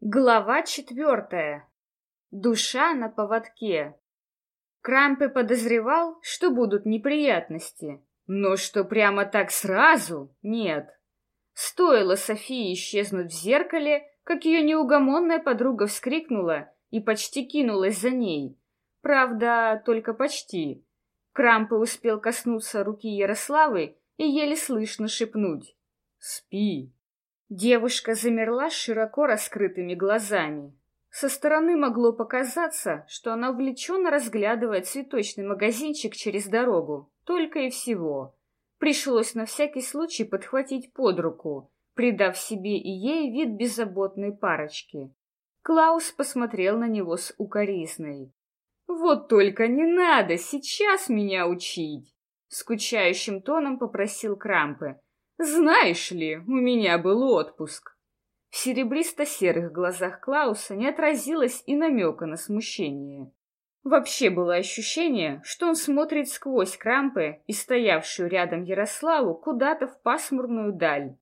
Глава четвертая. Душа на поводке. Крампе подозревал, что будут неприятности, но что прямо так сразу — нет. Стоило Софии исчезнуть в зеркале, как ее неугомонная подруга вскрикнула и почти кинулась за ней. Правда, только почти. Крампе успел коснуться руки Ярославы и еле слышно шепнуть «Спи». Девушка замерла с широко раскрытыми глазами. Со стороны могло показаться, что она увлеченно разглядывает цветочный магазинчик через дорогу, только и всего. Пришлось на всякий случай подхватить под руку, придав себе и ей вид беззаботной парочки. Клаус посмотрел на него с укоризной. «Вот только не надо сейчас меня учить!» Скучающим тоном попросил Крампе, знаешь ли, у меня был отпуск. В серебристо-серых глазах Клауса не отразилось и намека на смущение. Вообще было ощущение, что он смотрит сквозь крампы и стоявшую рядом Ярославу куда-то в пасмурную даль.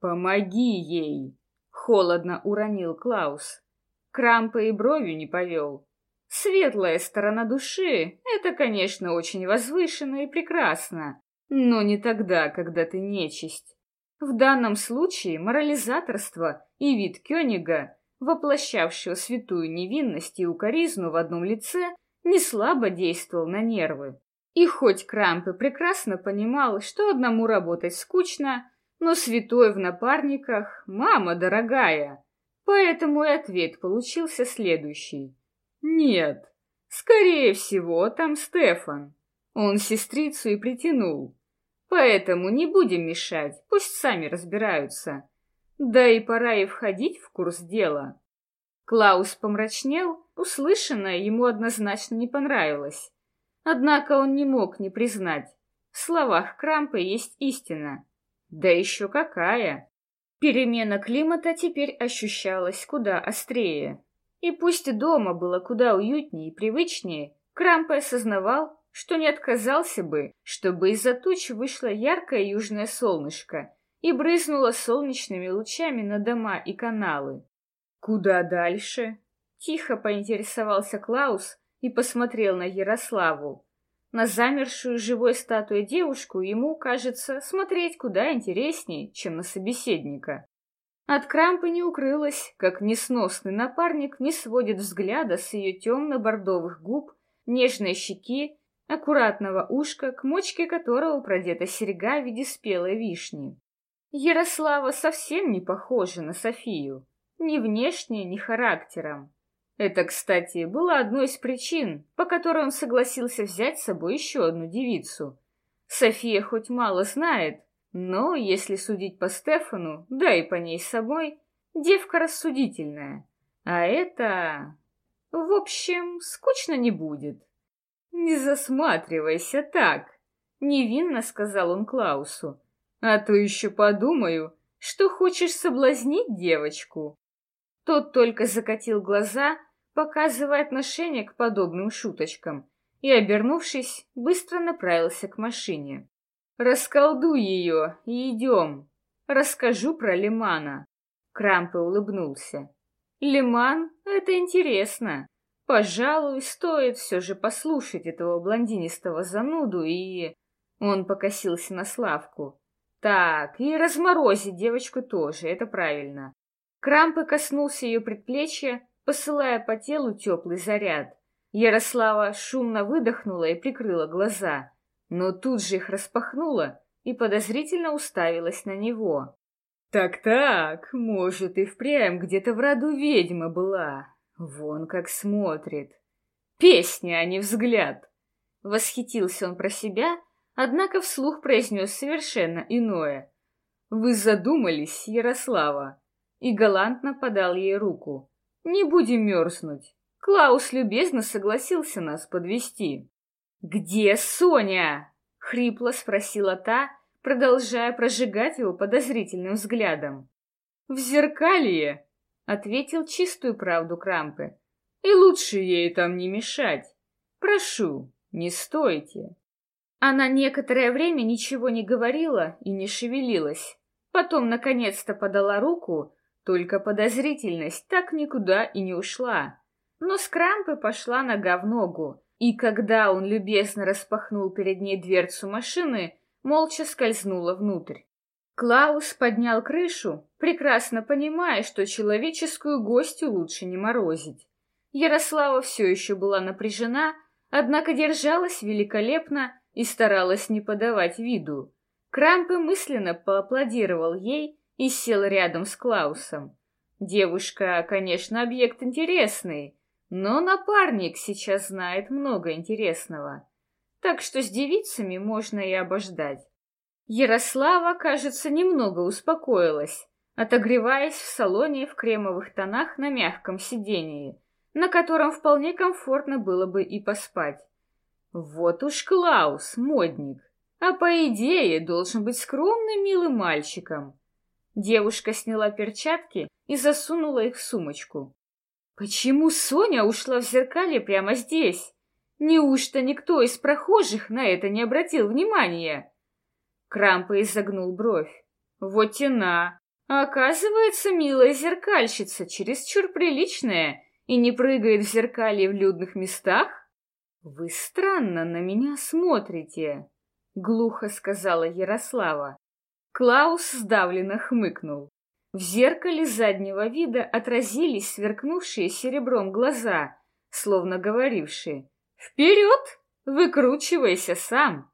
«Помоги ей!» — холодно уронил Клаус. Крампы и бровью не повел. Светлая сторона души — это, конечно, очень возвышенно и прекрасно, но не тогда, когда ты нечисть. В данном случае морализаторство и вид Кёнига, воплощавшего святую невинность и укоризну в одном лице, не слабо действовал на нервы. И хоть Крампе прекрасно понимал, что одному работать скучно, но святой в напарниках — мама дорогая. Поэтому и ответ получился следующий. Нет, скорее всего, там Стефан. Он сестрицу и притянул. Поэтому не будем мешать, пусть сами разбираются. Да и пора и входить в курс дела. Клаус помрачнел, услышанное ему однозначно не понравилось. Однако он не мог не признать. В словах Крампа есть истина. Да еще какая! Перемена климата теперь ощущалась куда острее. И пусть дома было куда уютнее и привычнее, Крампа осознавал, что не отказался бы, чтобы из-за туч вышло яркое южное солнышко и брызнуло солнечными лучами на дома и каналы. «Куда дальше?» — тихо поинтересовался Клаус и посмотрел на Ярославу. На замершую живой статую девушку ему, кажется, смотреть куда интереснее, чем на собеседника. От Крампа не укрылось, как несносный напарник не сводит взгляда с ее темно-бордовых губ, нежной щеки аккуратного ушка, к мочке которого продета серьга в виде спелой вишни. Ярослава совсем не похожа на Софию, ни внешне, ни характером. Это, кстати, было одной из причин, по которой он согласился взять с собой еще одну девицу. София хоть мало знает, но, если судить по Стефану, да и по ней самой, девка рассудительная. А это... В общем, скучно не будет. «Не засматривайся так!» — невинно сказал он Клаусу. «А то еще подумаю, что хочешь соблазнить девочку». Тот только закатил глаза, показывая отношение к подобным шуточкам, и, обернувшись, быстро направился к машине. «Расколдуй ее и идем. Расскажу про Лимана». Крампе улыбнулся. «Лиман — это интересно. Пожалуй, стоит все же послушать этого блондинистого зануду и... Он покосился на Славку. Так, и разморозить девочку тоже, это правильно. Крампы коснулся ее предплечья, посылая по телу теплый заряд. Ярослава шумно выдохнула и прикрыла глаза, но тут же их распахнула и подозрительно уставилась на него. «Так-так, может, и впрямь где-то в роду ведьма была, Вон как смотрит. Песня, а не взгляд. Восхитился он про себя, однако вслух произнес совершенно иное. Вы задумались, Ярослава? И галантно подал ей руку. Не будем мерзнуть. Клаус любезно согласился нас подвести. Где Соня? Хрипло спросила та, продолжая прожигать его подозрительным взглядом. В зеркалье, ответил чистую правду Крампе. И лучше ей там не мешать. Прошу, не стойте. Она некоторое время ничего не говорила и не шевелилась. Потом, наконец-то, подала руку, Только подозрительность так никуда и не ушла. Но с Крампы пошла нога в ногу, и когда он любезно распахнул перед ней дверцу машины, молча скользнула внутрь. Клаус поднял крышу, прекрасно понимая, что человеческую гостью лучше не морозить. Ярослава все еще была напряжена, однако держалась великолепно и старалась не подавать виду. Крампе мысленно поаплодировал ей и сел рядом с Клаусом. Девушка, конечно, объект интересный, но напарник сейчас знает много интересного. Так что с девицами можно и обождать. Ярослава, кажется, немного успокоилась, отогреваясь в салоне в кремовых тонах на мягком сидении, на котором вполне комфортно было бы и поспать. Вот уж Клаус, модник, а по идее должен быть скромным милым мальчиком. Девушка сняла перчатки и засунула их в сумочку. Почему Соня ушла в зеркале прямо здесь? Неужто никто из прохожих на это не обратил внимания? Крампа изогнул бровь. Вот тена. А оказывается, милая зеркальщица, чересчур приличная и не прыгает в зеркале в людных местах? Вы странно на меня смотрите, глухо сказала Ярослава. Клаус сдавленно хмыкнул. В зеркале заднего вида отразились сверкнувшие серебром глаза, словно говорившие «Вперед! Выкручивайся сам!»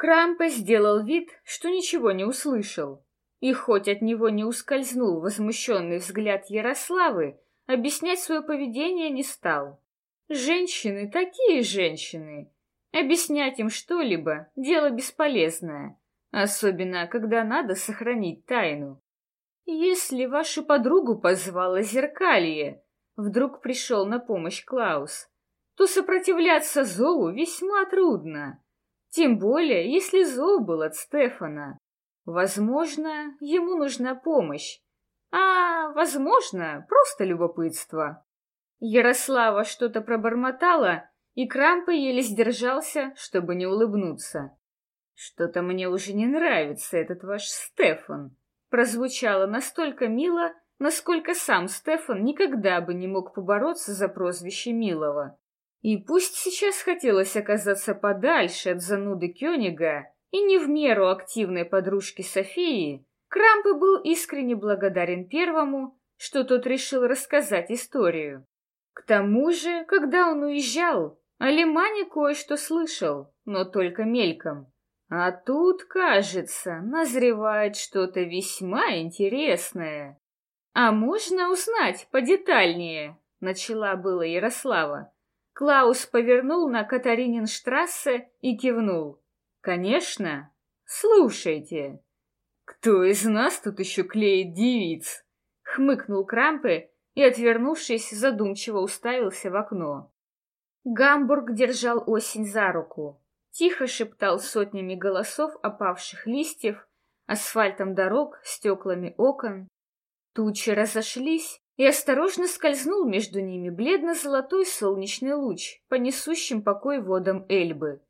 Крампе сделал вид, что ничего не услышал. И хоть от него не ускользнул возмущенный взгляд Ярославы, объяснять свое поведение не стал. Женщины такие женщины. Объяснять им что-либо — дело бесполезное, особенно когда надо сохранить тайну. Если вашу подругу позвала зеркалье, вдруг пришел на помощь Клаус, то сопротивляться зову весьма трудно. Тем более, если зов был от Стефана. Возможно, ему нужна помощь, а, возможно, просто любопытство. Ярослава что-то пробормотала, и Крампа еле сдержался, чтобы не улыбнуться. «Что-то мне уже не нравится этот ваш Стефан», прозвучало настолько мило, насколько сам Стефан никогда бы не мог побороться за прозвище Милого. И пусть сейчас хотелось оказаться подальше от зануды Кёнига и не в меру активной подружки Софии, Крампы был искренне благодарен первому, что тот решил рассказать историю. К тому же, когда он уезжал, о Лимане кое-что слышал, но только мельком. А тут, кажется, назревает что-то весьма интересное. А можно узнать подетальнее? Начала было Ярослава. Клаус повернул на Катарининштрассе и кивнул. Конечно. Слушайте. Кто из нас тут еще клеит девиц? Хмыкнул Крампе и, отвернувшись, задумчиво уставился в окно. Гамбург держал осень за руку, тихо шептал сотнями голосов опавших листьев, асфальтом дорог, стеклами окон. Тучи разошлись, и осторожно скользнул между ними бледно-золотой солнечный луч, по несущим покой водам Эльбы.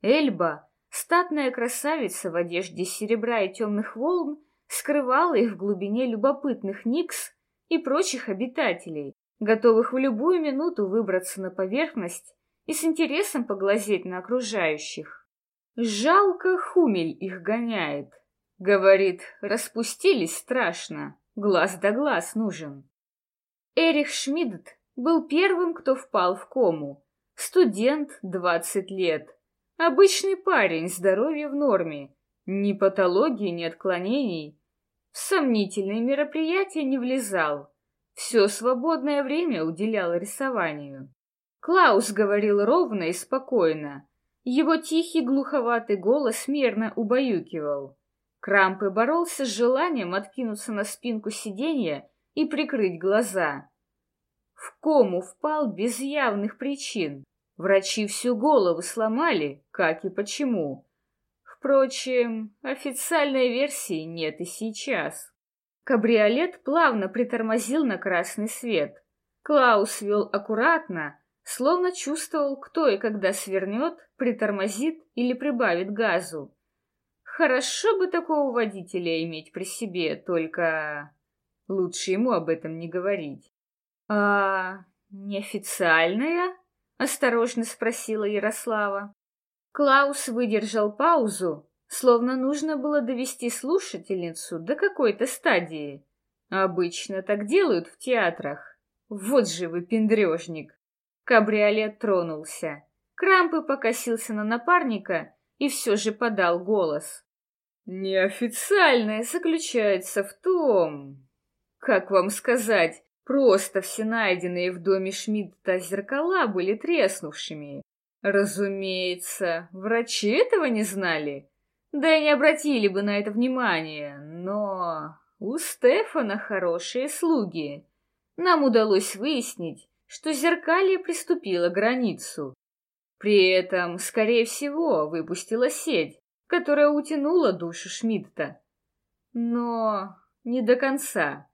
Эльба, статная красавица в одежде серебра и темных волн, скрывала их в глубине любопытных никс и прочих обитателей, готовых в любую минуту выбраться на поверхность и с интересом поглазеть на окружающих. Жалко Хумель их гоняет. Говорит, распустились страшно, глаз да глаз нужен. Эрих Шмидт был первым, кто впал в кому. Студент, 20 лет. Обычный парень, здоровье в норме. Ни патологии, ни отклонений. В сомнительные мероприятия не влезал. Все свободное время уделял рисованию. Клаус говорил ровно и спокойно. Его тихий глуховатый голос мерно убаюкивал. Крампы боролся с желанием откинуться на спинку сиденья и прикрыть глаза. В кому впал без явных причин. Врачи всю голову сломали, как и почему. Впрочем, официальной версии нет и сейчас. Кабриолет плавно притормозил на красный свет. Клаус вел аккуратно, словно чувствовал, кто и когда свернет, притормозит или прибавит газу. Хорошо бы такого водителя иметь при себе, только... Лучше ему об этом не говорить. «А неофициальная?» — осторожно спросила Ярослава. Клаус выдержал паузу, словно нужно было довести слушательницу до какой-то стадии. Обычно так делают в театрах. Вот же вы пендрежник. Кабриолет тронулся. Крампы покосился на напарника и все же подал голос. Неофициальное заключается в том, как вам сказать, просто все найденные в доме Шмидта зеркала были треснувшими. Разумеется, врачи этого не знали, да и не обратили бы на это внимания, но у Стефана хорошие слуги. Нам удалось выяснить, что зеркалье приступило границу. При этом, скорее всего, выпустила сеть, которая утянула душу Шмидта. Но не до конца.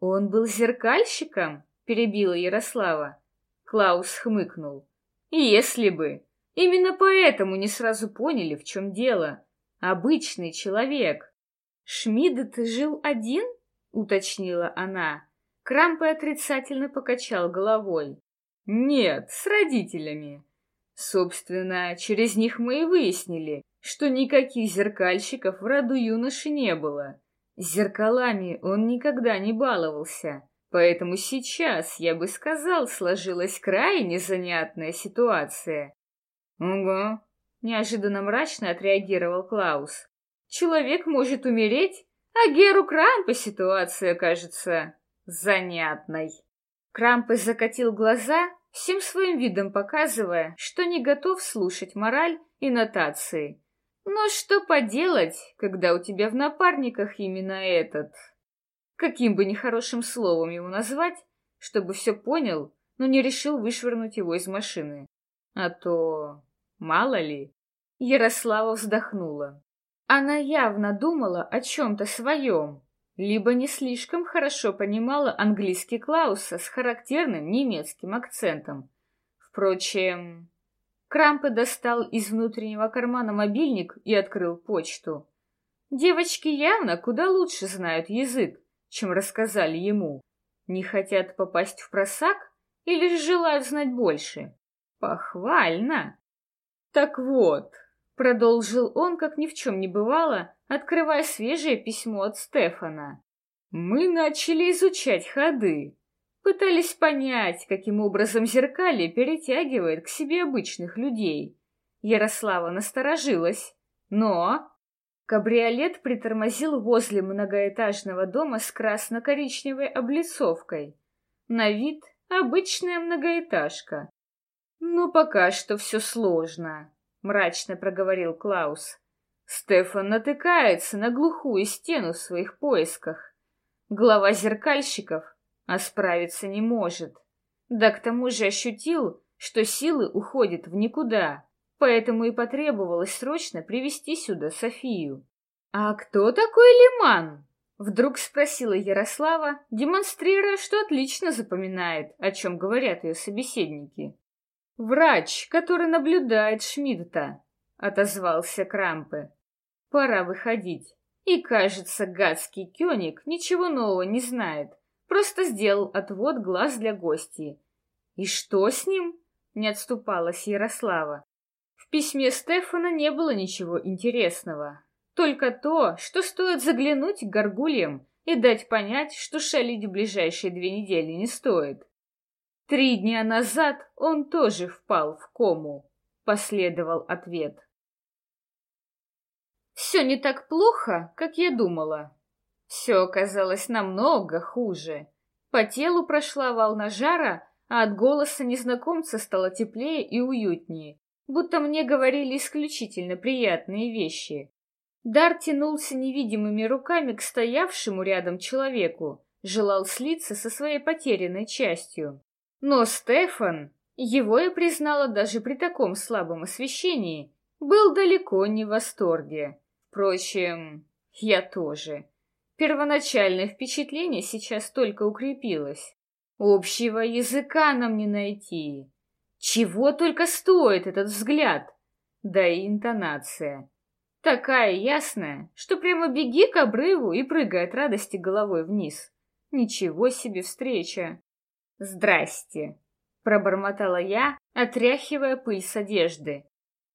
Он был зеркальщиком? Перебила Ярослава. Клаус хмыкнул. Если бы. Именно поэтому не сразу поняли, в чем дело. Обычный человек. Шмидт жил один? Уточнила она. Крампы отрицательно покачал головой. Нет, с родителями. Собственно, через них мы и выяснили, что никаких зеркальщиков в роду юноши не было. Зеркалами он никогда не баловался, поэтому сейчас, я бы сказал, сложилась крайне занятная ситуация. «Угу», — неожиданно мрачно отреагировал Клаус. «Человек может умереть, а Геру Крампа ситуация кажется занятной». Крампес закатил глаза, всем своим видом показывая, что не готов слушать мораль и нотации. Но что поделать, когда у тебя в напарниках именно этот? Каким бы нехорошим словом его назвать, чтобы все понял, но не решил вышвырнуть его из машины. А то... мало ли... Ярослава вздохнула. Она явно думала о чем-то своем, либо не слишком хорошо понимала английский Клауса с характерным немецким акцентом. Впрочем, Крампе достал из внутреннего кармана мобильник и открыл почту. Девочки явно куда лучше знают язык, чем рассказали ему. Не хотят попасть в просак или же желают знать больше? Похвально! Так вот, продолжил он, как ни в чем не бывало, открывая свежее письмо от Стефана. Мы начали изучать ходы. Пытались понять, каким образом зеркалье перетягивает к себе обычных людей. Ярослава насторожилась, но... Кабриолет притормозил возле многоэтажного дома с красно-коричневой облицовкой. На вид обычная многоэтажка. «Ну, пока что все сложно», — мрачно проговорил Клаус. Стефан натыкается на глухую стену в своих поисках. Глава зеркальщиков, а справиться не может. Да к тому же ощутил, что силы уходят в никуда, поэтому и потребовалось срочно привести сюда Софию. «А кто такой Лиман?» Вдруг спросила Ярослава, демонстрируя, что отлично запоминает, о чем говорят ее собеседники. «Врач, который наблюдает Шмидта», — отозвался Крампе. Пора выходить. И, кажется, гадский Кёник ничего нового не знает. Просто сделал отвод глаз для гостей. И что с ним? Не отступалась Ярослава. В письме Стефана не было ничего интересного. Только то, что стоит заглянуть к горгульям и дать понять, что шалить в ближайшие две недели не стоит. Три дня назад он тоже впал в кому, последовал ответ. Все не так плохо, как я думала. Все оказалось намного хуже. По телу прошла волна жара, а от голоса незнакомца стало теплее и уютнее, будто мне говорили исключительно приятные вещи. Дар тянулся невидимыми руками к стоявшему рядом человеку, желал слиться со своей потерянной частью. Но Стефан, его я признала даже при таком слабом освещении, был далеко не в восторге. Впрочем, я тоже. Первоначальное впечатление сейчас только укрепилось. Общего языка нам не найти. Чего только стоит этот взгляд, да и интонация. Такая ясная, что прямо беги к обрыву и прыгай от радости головой вниз. Ничего себе встреча! Здрасте! Пробормотала я, отряхивая пыль с одежды.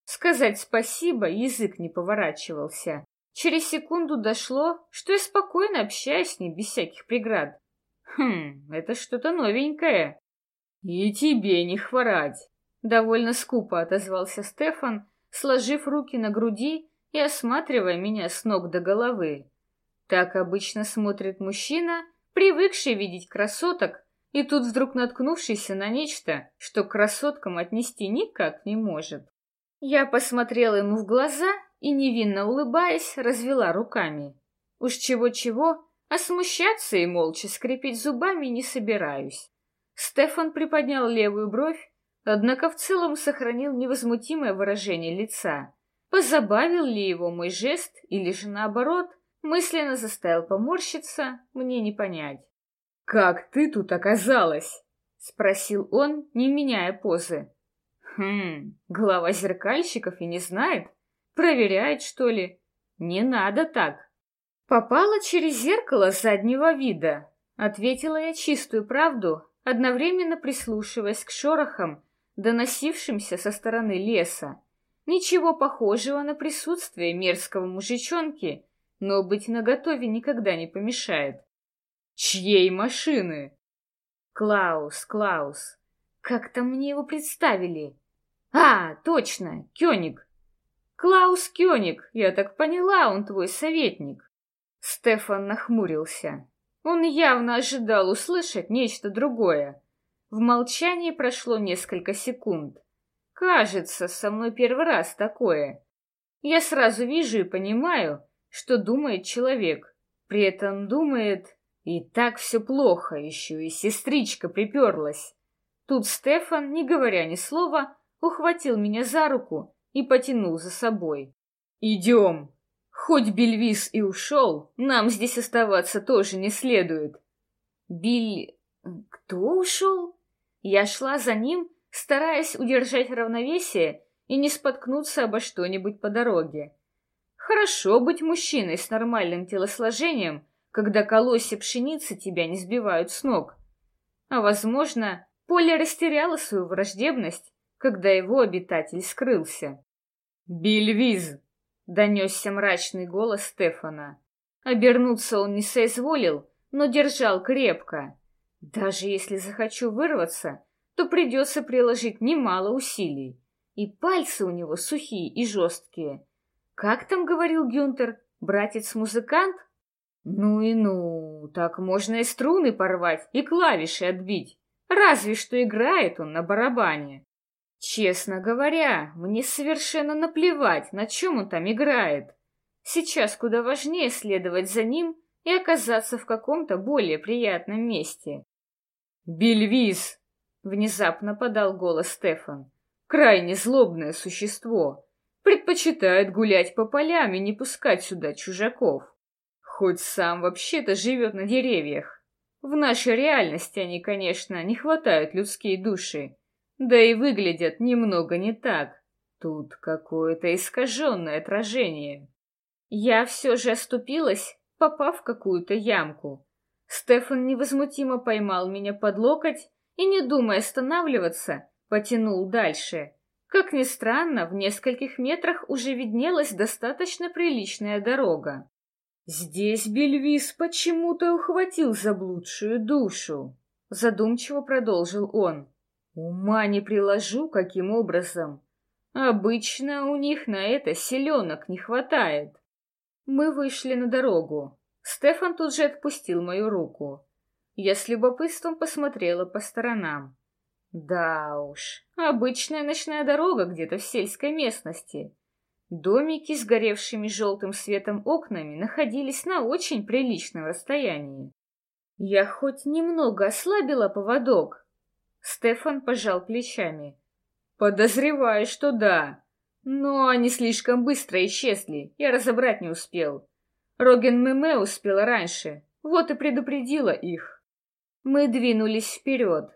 Сказать спасибо язык не поворачивался. Через секунду дошло, что я спокойно общаюсь с ней без всяких преград. Хм, это что-то новенькое. И тебе не хворать. Довольно скупо отозвался Стефан, сложив руки на груди и осматривая меня с ног до головы. Так обычно смотрит мужчина, привыкший видеть красоток, и тут вдруг наткнувшийся на нечто, что к красоткам отнести никак не может. Я посмотрела ему в глаза и, невинно улыбаясь, развела руками. Уж чего-чего, а смущаться и молча скрипеть зубами не собираюсь. Стефан приподнял левую бровь, однако в целом сохранил невозмутимое выражение лица. Позабавил ли его мой жест или же наоборот, мысленно заставил поморщиться, мне не понять. «Как ты тут оказалась?» — спросил он, не меняя позы. «Хм, глава зеркальщиков и не знает? Проверяет, что ли? Не надо так. Попала через зеркало заднего вида, ответила я чистую правду, одновременно прислушиваясь к шорохам, доносившимся со стороны леса. Ничего похожего на присутствие мерзкого мужичонки, но быть наготове никогда не помешает. Чьей машины? Клаус, Клаус. Как-то мне его представили. А, точно, Кёник. Клаус Кёник, я так поняла, он твой советник. Стефан нахмурился. Он явно ожидал услышать нечто другое. В молчании прошло несколько секунд. Кажется, со мной первый раз такое. Я сразу вижу и понимаю, что думает человек. При этом думает, и так все плохо, еще и сестричка приперлась. Тут Стефан, не говоря ни слова, ухватил меня за руку и потянул за собой. «Идем! Хоть Бельвис и ушел, нам здесь оставаться тоже не следует». «Биль... кто ушел?» Я шла за ним, стараясь удержать равновесие и не споткнуться обо что-нибудь по дороге. Хорошо быть мужчиной с нормальным телосложением, когда колосья пшеницы тебя не сбивают с ног. А, возможно, Поле растеряла свою враждебность когда его обитатель скрылся. «Бельвиз!» — донесся мрачный голос Стефана. Обернуться он не соизволил, но держал крепко. Даже если захочу вырваться, то придется приложить немало усилий. И пальцы у него сухие и жесткие. Как там говорил Гюнтер, братец-музыкант? Ну и ну, так можно и струны порвать, и клавиши отбить. Разве что играет он на барабане. Честно говоря, мне совершенно наплевать, на чем он там играет. Сейчас куда важнее следовать за ним и оказаться в каком-то более приятном месте. «Бельвиз!» — внезапно подал голос Стефан. «Крайне злобное существо. Предпочитает гулять по полям и не пускать сюда чужаков. Хоть сам вообще-то живет на деревьях. В нашей реальности они, конечно, не хватают людские души, да и выглядят немного не так. Тут какое-то искаженное отражение. Я все же оступилась, попав в какую-то ямку. Стефан невозмутимо поймал меня под локоть и, не думая останавливаться, потянул дальше. Как ни странно, в нескольких метрах уже виднелась достаточно приличная дорога. Здесь Бельвис почему-то ухватил заблудшую душу, задумчиво продолжил он. Ума не приложу, каким образом. Обычно у них на это селенок не хватает. Мы вышли на дорогу. Стефан тут же отпустил мою руку. Я с любопытством посмотрела по сторонам. Да уж, обычная ночная дорога где-то в сельской местности. Домики с горевшими желтым светом окнами находились на очень приличном расстоянии. Я хоть немного ослабила поводок, Стефан пожал плечами. Подозреваю, что да. Но они слишком быстро исчезли, я разобрать не успел. Роген Меме успела раньше, вот и предупредила их. Мы двинулись вперед.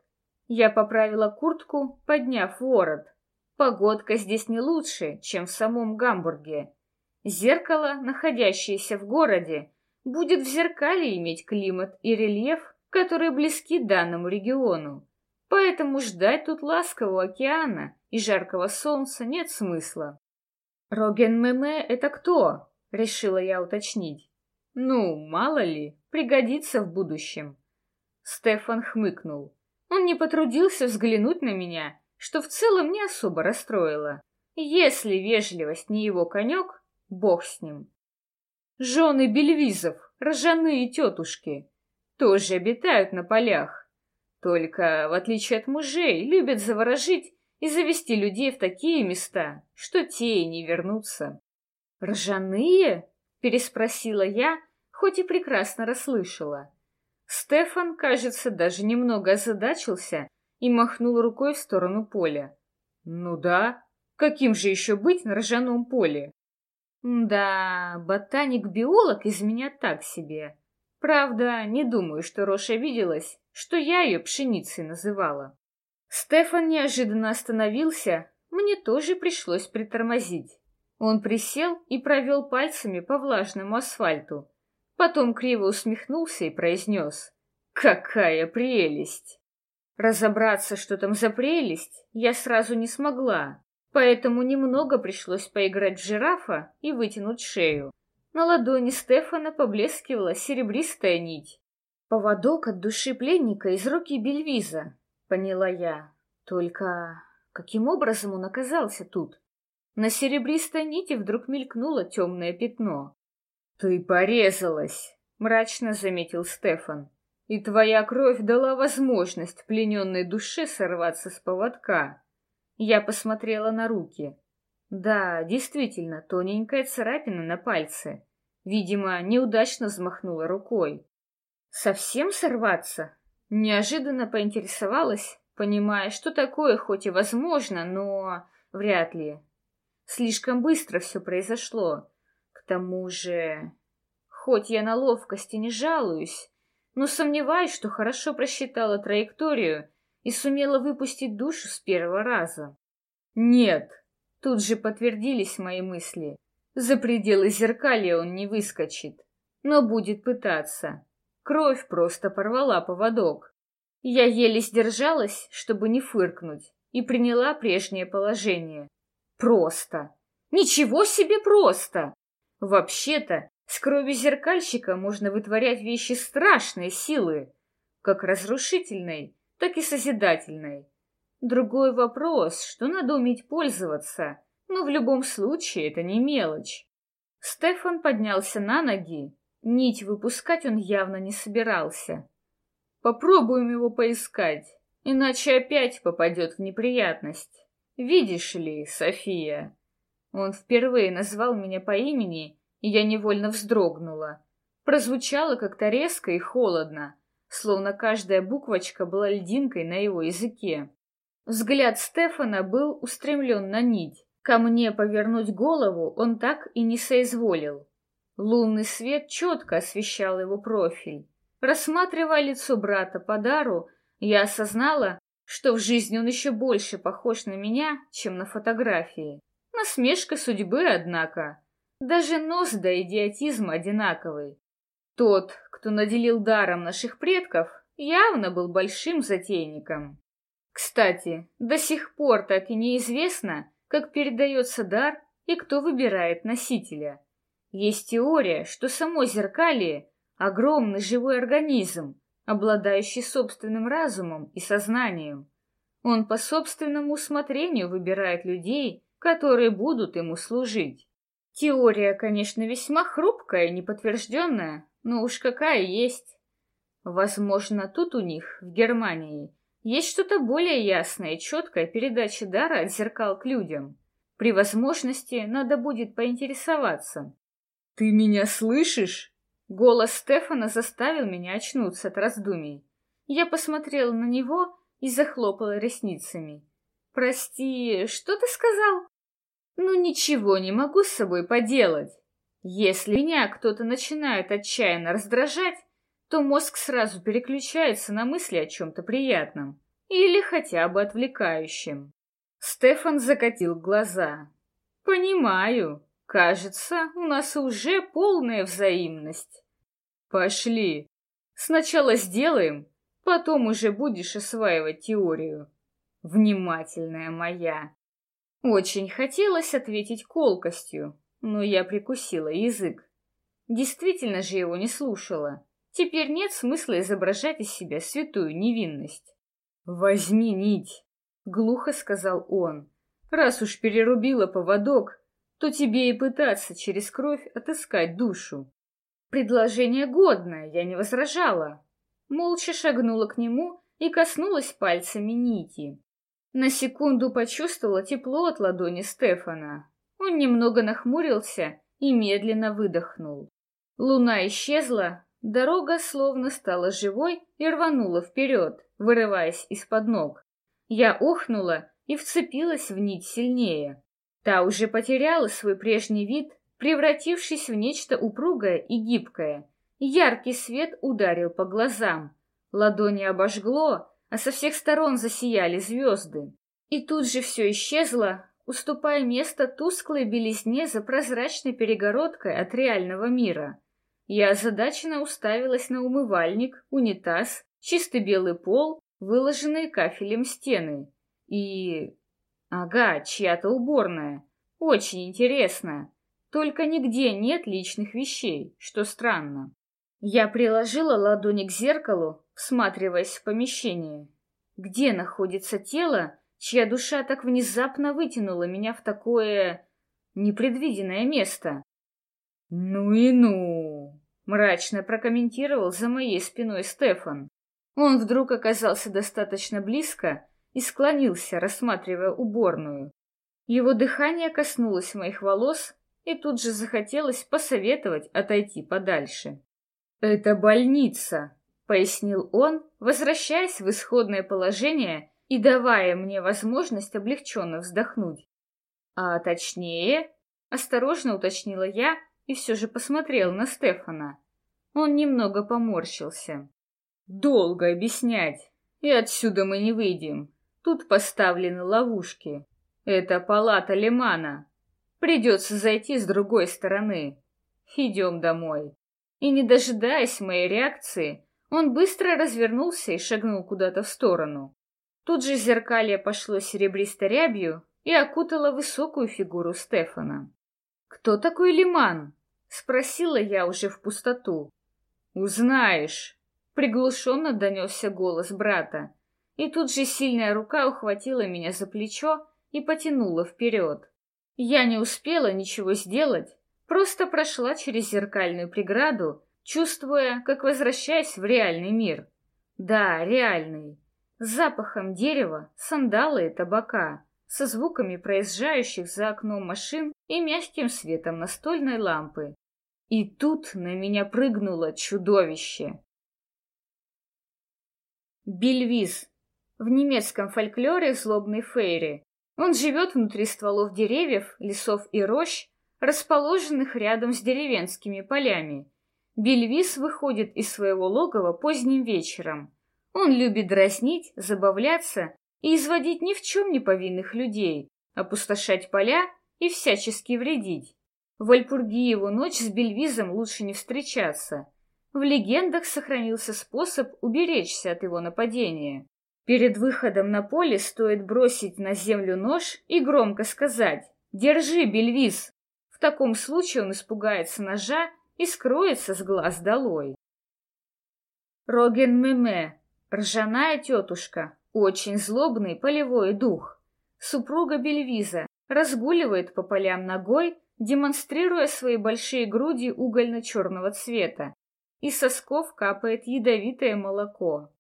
Я поправила куртку, подняв ворот. Погодка здесь не лучше, чем в самом Гамбурге. Зеркало, находящееся в городе, будет в зеркале иметь климат и рельеф, которые близки данному региону. Поэтому ждать тут ласкового океана и жаркого солнца нет смысла. Роген Меме — это кто? Решила я уточнить. Ну, мало ли, пригодится в будущем. Стефан хмыкнул. Он не потрудился взглянуть на меня, что в целом не особо расстроило. Если вежливость не его конек, бог с ним. Жены бельвизов, ржаные тетушки, тоже обитают на полях. Только, в отличие от мужей, любят заворожить и завести людей в такие места, что те и не вернутся. «Ржаные?» — переспросила я, хоть и прекрасно расслышала. Стефан, кажется, даже немного озадачился и махнул рукой в сторону поля. «Ну да, каким же еще быть на ржаном поле?» «Да, ботаник-биолог из меня так себе. Правда, не думаю, что Роша обиделась, что я ее пшеницей называла». Стефан неожиданно остановился, мне тоже пришлось притормозить. Он присел и провел пальцами по влажному асфальту. Потом криво усмехнулся и произнес «Какая прелесть!». Разобраться, что там за прелесть, я сразу не смогла, поэтому немного пришлось поиграть в жирафа и вытянуть шею. На ладони Стефана поблескивала серебристая нить. Поводок от души пленника из руки Бельвиза, поняла я. Только каким образом он оказался тут? На серебристой нити вдруг мелькнуло темное пятно. «Ты порезалась!» — мрачно заметил Стефан. «И твоя кровь дала возможность плененной душе сорваться с поводка». Я посмотрела на руки. Да, действительно, тоненькая царапина на пальце. Видимо, неудачно взмахнула рукой. Совсем сорваться? Неожиданно поинтересовалась, понимая, что такое хоть и возможно, но вряд ли. Слишком быстро все произошло. К тому же, хоть я на ловкости не жалуюсь, но сомневаюсь, что хорошо просчитала траекторию и сумела выпустить душу с первого раза. Нет, тут же подтвердились мои мысли. За пределы зеркалья он не выскочит, но будет пытаться. Кровь просто порвала поводок. Я еле сдержалась, чтобы не фыркнуть, и приняла прежнее положение. Просто. Ничего себе просто! Вообще-то, с кровью зеркальщика можно вытворять вещи страшной силы, как разрушительной, так и созидательной. Другой вопрос, что надо уметь пользоваться, но в любом случае это не мелочь. Стефан поднялся на ноги. Нить выпускать он явно не собирался. Попробуем его поискать, иначе опять попадет в неприятность. Видишь ли, София, он впервые назвал меня по имени, и я невольно вздрогнула. Прозвучало как-то резко и холодно, словно каждая буквочка была льдинкой на его языке. Взгляд Стефана был устремлен на нить. Ко мне повернуть голову он так и не соизволил. Лунный свет четко освещал его профиль. Рассматривая лицо брата по дару, я осознала, что в жизни он еще больше похож на меня, чем на фотографии. Насмешка судьбы, однако. Даже нос до идиотизма одинаковый. Тот, кто наделил даром наших предков, явно был большим затейником. Кстати, до сих пор так и неизвестно, как передается дар и кто выбирает носителя. Есть теория, что само зеркалье — огромный живой организм, обладающий собственным разумом и сознанием. Он по собственному усмотрению выбирает людей, которые будут ему служить. Теория, конечно, весьма хрупкая и неподтвержденная, но уж какая есть. Возможно, тут у них, в Германии, есть что-то более ясное и четкое передача дара от зеркал к людям. При возможности надо будет поинтересоваться. «Ты меня слышишь?» Голос Стефана заставил меня очнуться от раздумий. Я посмотрела на него и захлопала ресницами. «Прости, что ты сказал?» «Ну ничего не могу с собой поделать. Если меня кто-то начинает отчаянно раздражать, то мозг сразу переключается на мысли о чем-то приятном или хотя бы отвлекающем». Стефан закатил глаза. «Понимаю. Кажется, у нас уже полная взаимность. Пошли. Сначала сделаем, потом уже будешь осваивать теорию. Внимательная моя. Очень хотелось ответить колкостью, но я прикусила язык. Действительно же его не слушала. Теперь нет смысла изображать из себя святую невинность. «Возьми нить», — глухо сказал он. «Раз уж перерубила поводок, то тебе и пытаться через кровь отыскать душу». Предложение годное, я не возражала. Молча шагнула к нему и коснулась пальцами нити. На секунду почувствовала тепло от ладони Стефана. Он немного нахмурился и медленно выдохнул. Луна исчезла, дорога словно стала живой и рванула вперед, вырываясь из-под ног. Я охнула и вцепилась в нить сильнее. Та уже потеряла свой прежний вид, превратившись в нечто упругое и гибкое. Яркий свет ударил по глазам. Ладони обожгло, а со всех сторон засияли звезды. И тут же все исчезло, уступая место тусклой белизне за прозрачной перегородкой от реального мира. Я озадаченно уставилась на умывальник, унитаз, чистый белый пол, выложенные кафелем стены. И... Ага, чья-то уборная. Очень интересно. Только нигде нет личных вещей, что странно. Я приложила ладони к зеркалу, всматриваясь в помещение. Где находится тело, чья душа так внезапно вытянула меня в такое непредвиденное место? «Ну и ну!» — мрачно прокомментировал за моей спиной Стефан. Он вдруг оказался достаточно близко и склонился, рассматривая уборную. Его дыхание коснулось моих волос, и тут же захотелось посоветовать отойти подальше. «Это больница», — пояснил он, возвращаясь в исходное положение и давая мне возможность облегченно вздохнуть. «А точнее», — осторожно уточнила я и все же посмотрел на Стефана. Он немного поморщился. «Долго объяснять, и отсюда мы не выйдем. Тут поставлены ловушки. Это палата Лимана. Придется зайти с другой стороны. Идем домой». И, не дожидаясь моей реакции, он быстро развернулся и шагнул куда-то в сторону. Тут же зеркалье пошло серебристой рябью и окутало высокую фигуру Стефана. «Кто такой Лиман?» — спросила я уже в пустоту. «Узнаешь!» — приглушенно донесся голос брата. И тут же сильная рука ухватила меня за плечо и потянула вперед. Я не успела ничего сделать, Просто прошла через зеркальную преграду, чувствуя, как возвращаюсь в реальный мир. Да, реальный. С запахом дерева, сандала и табака, со звуками проезжающих за окном машин и мягким светом настольной лампы. И тут на меня прыгнуло чудовище. Бельвиз. В немецком фольклоре злобный фейри. Он живет внутри стволов деревьев, лесов и рощ, расположенных рядом с деревенскими полями. Бельвис выходит из своего логова поздним вечером. Он любит дразнить, забавляться и изводить ни в чем не повинных людей, опустошать поля и всячески вредить. В Вальпургиеву ночь с Бельвизом лучше не встречаться. В легендах сохранился способ уберечься от его нападения. Перед выходом на поле стоит бросить на землю нож и громко сказать «Держи, Бельвиз!» В таком случае он испугается ножа и скроется с глаз долой. Роген Меме, ржаная тетушка, очень злобный полевой дух. Супруга Бельвиза разгуливает по полям ногой, демонстрируя свои большие груди угольно-черного цвета. Из сосков капает ядовитое молоко.